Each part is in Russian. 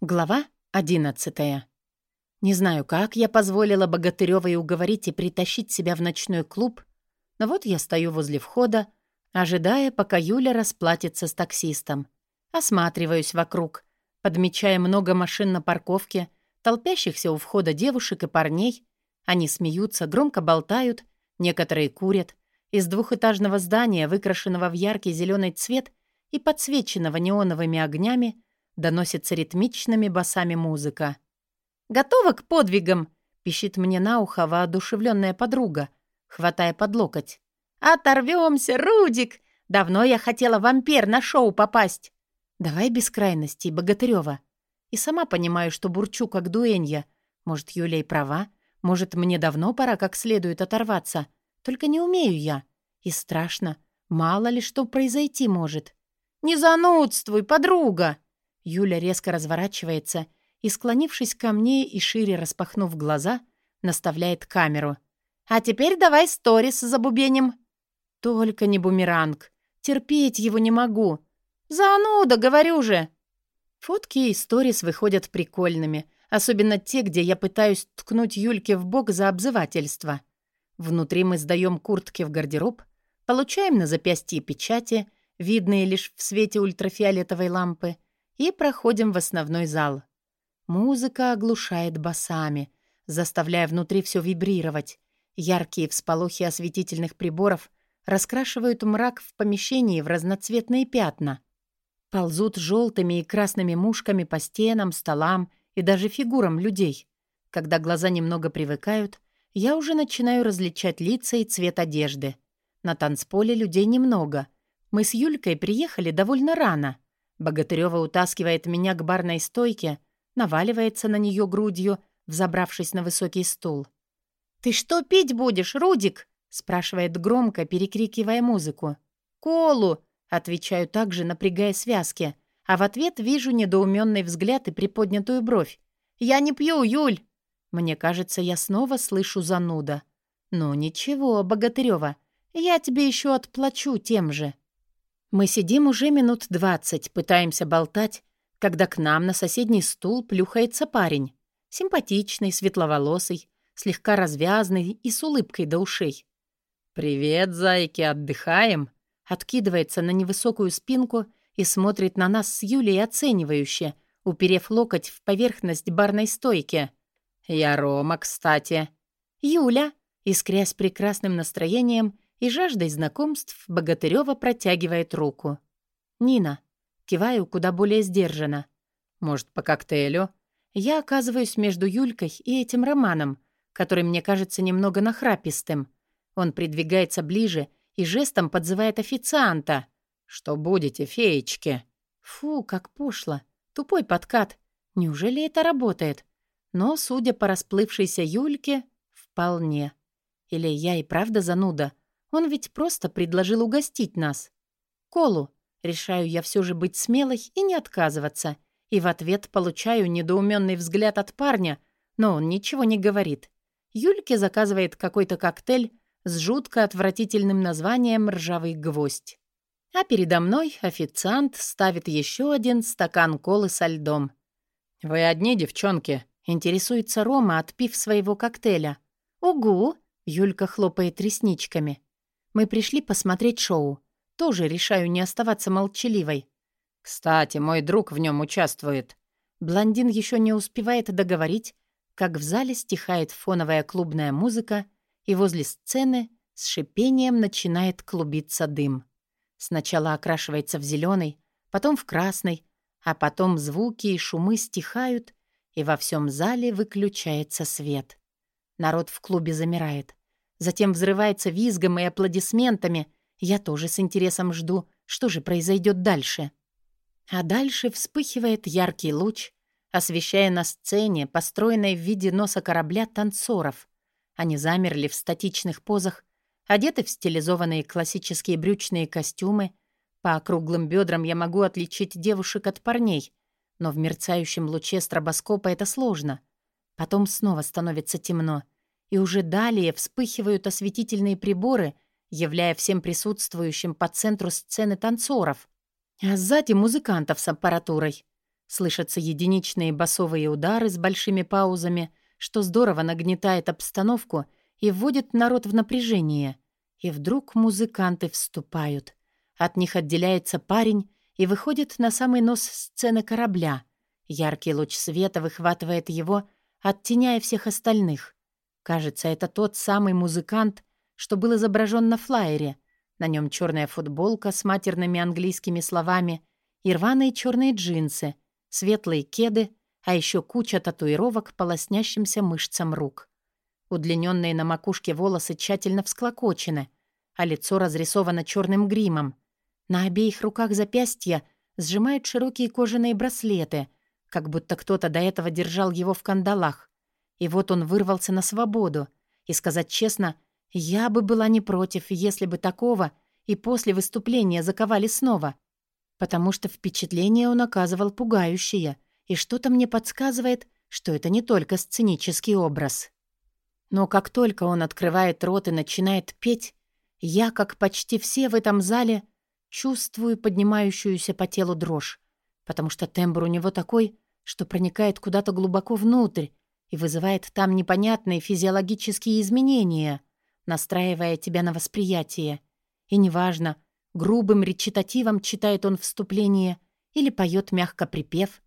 Глава одиннадцатая. Не знаю, как я позволила Богатырёвой уговорить и притащить себя в ночной клуб, но вот я стою возле входа, ожидая, пока Юля расплатится с таксистом. Осматриваюсь вокруг, подмечая много машин на парковке, толпящихся у входа девушек и парней. Они смеются, громко болтают, некоторые курят. Из двухэтажного здания, выкрашенного в яркий зеленый цвет и подсвеченного неоновыми огнями, Доносится ритмичными басами музыка. «Готова к подвигам?» — пищит мне на ухо воодушевленная подруга, хватая под локоть. «Оторвемся, Рудик! Давно я хотела вампир на шоу попасть!» «Давай без крайностей, Богатырева. И сама понимаю, что бурчу, как дуэнья. Может, Юля и права? Может, мне давно пора как следует оторваться? Только не умею я. И страшно. Мало ли что произойти может». «Не занудствуй, подруга!» Юля резко разворачивается и, склонившись ко мне и шире распахнув глаза, наставляет камеру. «А теперь давай сторис за бубенем». «Только не бумеранг. Терпеть его не могу. Зануда, говорю же». Фотки и сторис выходят прикольными, особенно те, где я пытаюсь ткнуть Юльке в бок за обзывательство. Внутри мы сдаем куртки в гардероб, получаем на запястье печати, видные лишь в свете ультрафиолетовой лампы — и проходим в основной зал. Музыка оглушает басами, заставляя внутри все вибрировать. Яркие всполохи осветительных приборов раскрашивают мрак в помещении в разноцветные пятна. Ползут желтыми и красными мушками по стенам, столам и даже фигурам людей. Когда глаза немного привыкают, я уже начинаю различать лица и цвет одежды. На танцполе людей немного. Мы с Юлькой приехали довольно рано — Богатырева утаскивает меня к барной стойке, наваливается на нее грудью, взобравшись на высокий стул. «Ты что пить будешь, Рудик?» — спрашивает громко, перекрикивая музыку. «Колу!» — отвечаю также, напрягая связки, а в ответ вижу недоуменный взгляд и приподнятую бровь. «Я не пью, Юль!» Мне кажется, я снова слышу зануда. «Ну ничего, Богатырева, я тебе еще отплачу тем же». Мы сидим уже минут двадцать, пытаемся болтать, когда к нам на соседний стул плюхается парень. Симпатичный, светловолосый, слегка развязный и с улыбкой до ушей. «Привет, зайки, отдыхаем?» Откидывается на невысокую спинку и смотрит на нас с Юлей оценивающе, уперев локоть в поверхность барной стойки. «Я Рома, кстати». «Юля», искрясь прекрасным настроением, и жаждой знакомств Богатырева протягивает руку. «Нина». Киваю куда более сдержанно. «Может, по коктейлю?» Я оказываюсь между Юлькой и этим Романом, который мне кажется немного нахрапистым. Он придвигается ближе и жестом подзывает официанта. «Что будете, феечки?» Фу, как пошло. Тупой подкат. Неужели это работает? Но, судя по расплывшейся Юльке, вполне. Или я и правда зануда? Он ведь просто предложил угостить нас. Колу. Решаю я все же быть смелой и не отказываться. И в ответ получаю недоуменный взгляд от парня, но он ничего не говорит. Юльке заказывает какой-то коктейль с жутко отвратительным названием «Ржавый гвоздь». А передо мной официант ставит еще один стакан колы со льдом. «Вы одни, девчонки?» — интересуется Рома, отпив своего коктейля. «Угу!» — Юлька хлопает ресничками. Мы пришли посмотреть шоу. Тоже решаю не оставаться молчаливой. Кстати, мой друг в нем участвует. Блондин еще не успевает договорить, как в зале стихает фоновая клубная музыка, и возле сцены с шипением начинает клубиться дым. Сначала окрашивается в зеленый, потом в красный, а потом звуки и шумы стихают, и во всем зале выключается свет. Народ в клубе замирает. Затем взрывается визгом и аплодисментами. Я тоже с интересом жду, что же произойдет дальше. А дальше вспыхивает яркий луч, освещая на сцене, построенной в виде носа корабля, танцоров. Они замерли в статичных позах, одеты в стилизованные классические брючные костюмы. По округлым бедрам я могу отличить девушек от парней, но в мерцающем луче стробоскопа это сложно. Потом снова становится темно — и уже далее вспыхивают осветительные приборы, являя всем присутствующим по центру сцены танцоров, а сзади музыкантов с аппаратурой. Слышатся единичные басовые удары с большими паузами, что здорово нагнетает обстановку и вводит народ в напряжение. И вдруг музыканты вступают. От них отделяется парень и выходит на самый нос сцены корабля. Яркий луч света выхватывает его, оттеняя всех остальных. Кажется, это тот самый музыкант, что был изображен на флаере. На нем черная футболка с матерными английскими словами и рваные черные джинсы, светлые кеды, а еще куча татуировок по лоснящимся мышцам рук. Удлиненные на макушке волосы тщательно всклокочены, а лицо разрисовано черным гримом. На обеих руках запястья сжимают широкие кожаные браслеты, как будто кто-то до этого держал его в кандалах. И вот он вырвался на свободу. И сказать честно, я бы была не против, если бы такого и после выступления заковали снова. Потому что впечатление он оказывал пугающее, и что-то мне подсказывает, что это не только сценический образ. Но как только он открывает рот и начинает петь, я, как почти все в этом зале, чувствую поднимающуюся по телу дрожь, потому что тембр у него такой, что проникает куда-то глубоко внутрь и вызывает там непонятные физиологические изменения, настраивая тебя на восприятие. И неважно, грубым речитативом читает он вступление или поет мягко припев.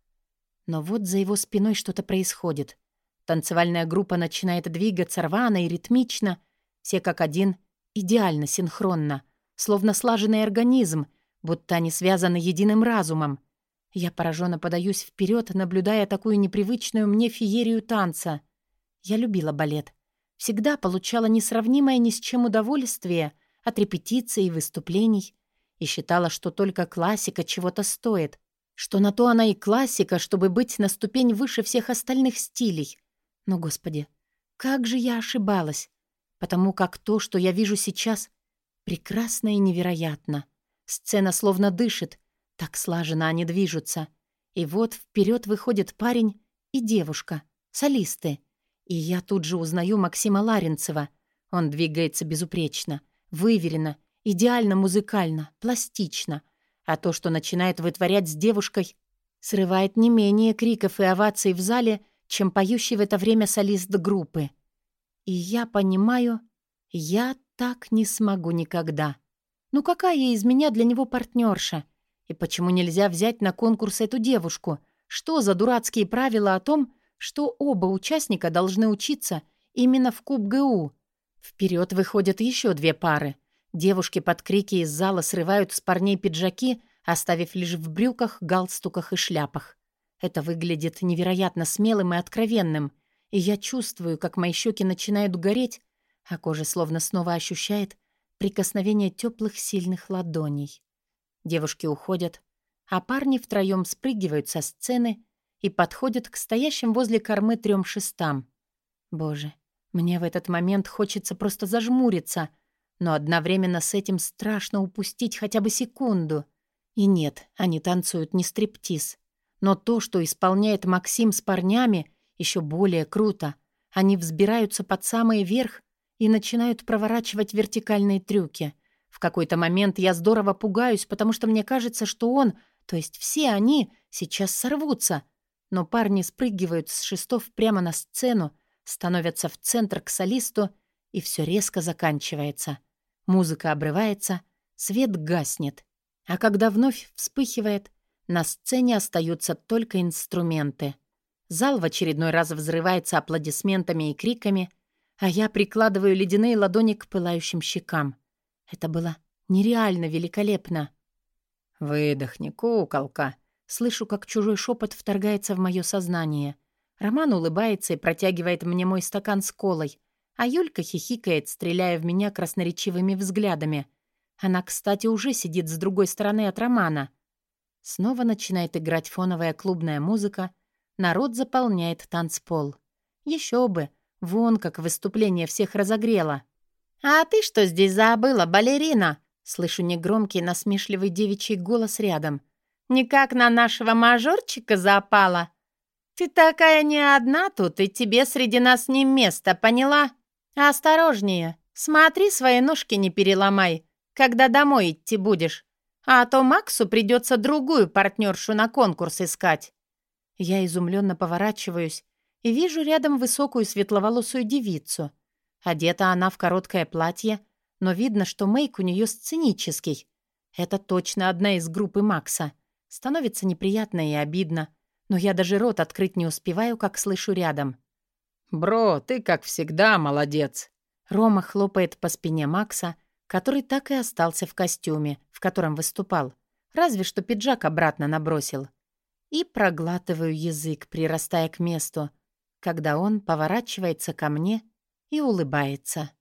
Но вот за его спиной что-то происходит. Танцевальная группа начинает двигаться рвано и ритмично, все как один, идеально синхронно, словно слаженный организм, будто они связаны единым разумом. Я пораженно подаюсь вперед, наблюдая такую непривычную мне феерию танца. Я любила балет. Всегда получала несравнимое ни с чем удовольствие от репетиций и выступлений и считала, что только классика чего-то стоит, что на то она и классика, чтобы быть на ступень выше всех остальных стилей. Но, Господи, как же я ошибалась, потому как то, что я вижу сейчас, прекрасно и невероятно. Сцена словно дышит, так слаженно они движутся. И вот вперед выходит парень и девушка, солисты. И я тут же узнаю Максима Ларинцева. Он двигается безупречно, выверенно, идеально музыкально, пластично. А то, что начинает вытворять с девушкой, срывает не менее криков и оваций в зале, чем поющий в это время солист группы. И я понимаю, я так не смогу никогда. Ну какая из меня для него партнерша? И почему нельзя взять на конкурс эту девушку? Что за дурацкие правила о том, что оба участника должны учиться именно в КубГУ? Вперед выходят еще две пары. Девушки под крики из зала срывают с парней пиджаки, оставив лишь в брюках, галстуках и шляпах. Это выглядит невероятно смелым и откровенным, и я чувствую, как мои щеки начинают гореть, а кожа словно снова ощущает прикосновение теплых сильных ладоней. Девушки уходят, а парни втроем спрыгивают со сцены и подходят к стоящим возле кормы трем шестам. Боже, мне в этот момент хочется просто зажмуриться, но одновременно с этим страшно упустить хотя бы секунду. И нет, они танцуют не стриптиз. Но то, что исполняет Максим с парнями, еще более круто. Они взбираются под самый верх и начинают проворачивать вертикальные трюки — в какой-то момент я здорово пугаюсь, потому что мне кажется, что он, то есть все они, сейчас сорвутся. Но парни спрыгивают с шестов прямо на сцену, становятся в центр к солисту, и все резко заканчивается. Музыка обрывается, свет гаснет. А когда вновь вспыхивает, на сцене остаются только инструменты. Зал в очередной раз взрывается аплодисментами и криками, а я прикладываю ледяные ладони к пылающим щекам. Это было нереально великолепно. «Выдохни, куколка!» Слышу, как чужой шепот вторгается в мое сознание. Роман улыбается и протягивает мне мой стакан с колой, а Юлька хихикает, стреляя в меня красноречивыми взглядами. Она, кстати, уже сидит с другой стороны от Романа. Снова начинает играть фоновая клубная музыка. Народ заполняет танцпол. Еще бы! Вон как выступление всех разогрело. «А ты что здесь забыла, балерина?» Слышу негромкий насмешливый девичий голос рядом. «Никак на нашего мажорчика запала? Ты такая не одна тут, и тебе среди нас не место, поняла? Осторожнее, смотри, свои ножки не переломай, когда домой идти будешь. А то Максу придется другую партнершу на конкурс искать. Я изумленно поворачиваюсь и вижу рядом высокую светловолосую девицу. Одета она в короткое платье, но видно, что мейк у нее сценический. Это точно одна из группы Макса. Становится неприятно и обидно, но я даже рот открыть не успеваю, как слышу рядом. «Бро, ты, как всегда, молодец!» Рома хлопает по спине Макса, который так и остался в костюме, в котором выступал, разве что пиджак обратно набросил. И проглатываю язык, прирастая к месту, когда он поворачивается ко мне и улыбается.